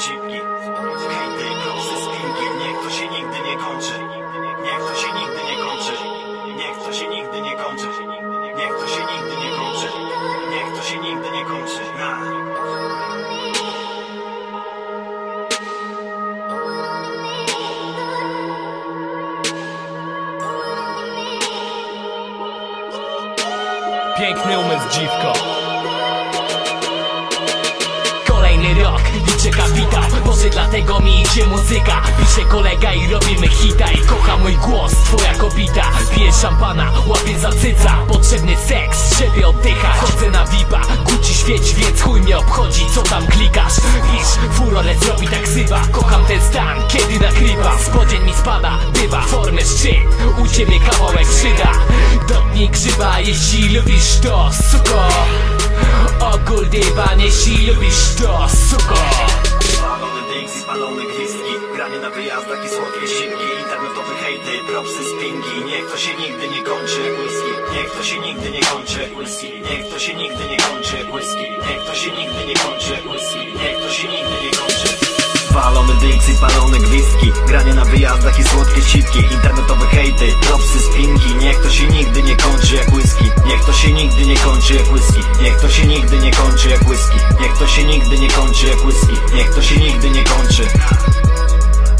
słodkie cipki prosy, spinki Niech to się nigdy nie kończy. Niech to się nigdy nie kończy. Niech to się nigdy nie kończy. Niech to się nigdy nie kończy. Niech to się nigdy nie kończy. Piękny umysł dziwko Kolejny rok, liczę kapitał Może dlatego mi idzie muzyka. Pisze kolega i robimy hita I kocha mój głos, twoja kobita. Piję szampana, łapię za cyca. Potrzebny seks, żeby oddychać. Chodzę na vipa, Gucci świeć Więc chuj mnie obchodzi, co tam klikasz. Iż, furorę zrobi tak sywa Kocham ten stan, kiedy nagrywa Spodzień mi spada, bywa. Formy szczyt, u ciebie kawałek szyda. Dotknij grzyba, jeśli lubisz to, suko jeśli lubisz to, suko. Palony drinks i spalone gwizdki Granie na wyjazdach i słodkie sipki Internetowe hejty, propsy, spingi Niech to się nigdy nie kończy whisky. Niech to się nigdy nie kończy whisky. Niech to się nigdy nie kończy whisky. Niech to się nigdy nie kończy whisky. Niech to się nigdy nie kończy. Walony drinks i palone gwizdki. Granie na wyjazdach i słodkie cipki Internetowe hejty, propsy, spinki Niech to się nigdy nie kończy jak whisky. Niech to się nigdy nie kończy jak whisky. Niech to się nigdy nie kończy jak whisky. Niech to się nigdy nie kończy jak whisky. Niech to się nigdy nie kończy.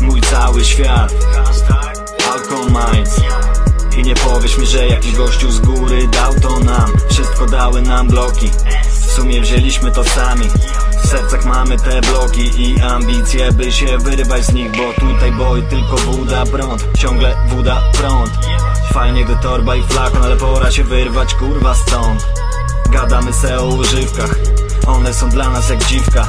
Mój cały świat. Alcohol Minds I nie powiesz mi, że jakiś gościu z góry dał to nam. Wszystko dały nam bloki sumie wzięliśmy to sami. W sercach mamy te bloki i ambicje By się wyrywać z nich, bo tutaj boi tylko woda prąd. Ciągle woda prąd. Fajnie gdy torba i flakon, ale pora się wyrwać kurwa stąd. Gadamy se o używkach. One są dla nas jak dziwka.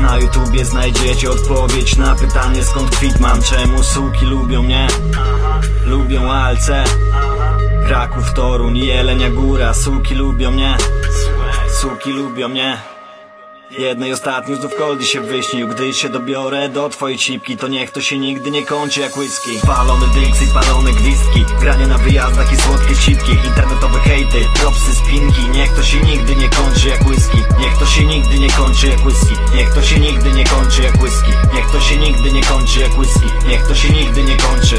Na YouTubie znajdziecie odpowiedź na pytanie skąd kwit mam Czemu suki lubią mnie? Lubią ALC Kraków, Toruń, Jelenia Góra. Suki lubią mnie Suki lubią mnie. Jednej ostatnio znów Koldy się wyśnił. Gdy się dobiorę do twojej cipki To niech to się nigdy nie kończy jak whisky. Walony i palone gwizdki. Granie na wyjazdach i słodkie cipki. Internetowe hejty, propsy, spinki. Niech to się nigdy nie kończy jak whisky. Niech to się nigdy nie kończy jak whisky. Niech to się nigdy nie kończy jak whisky. Niech to się nigdy nie kończy jak whisky. Niech to się nigdy nie kończy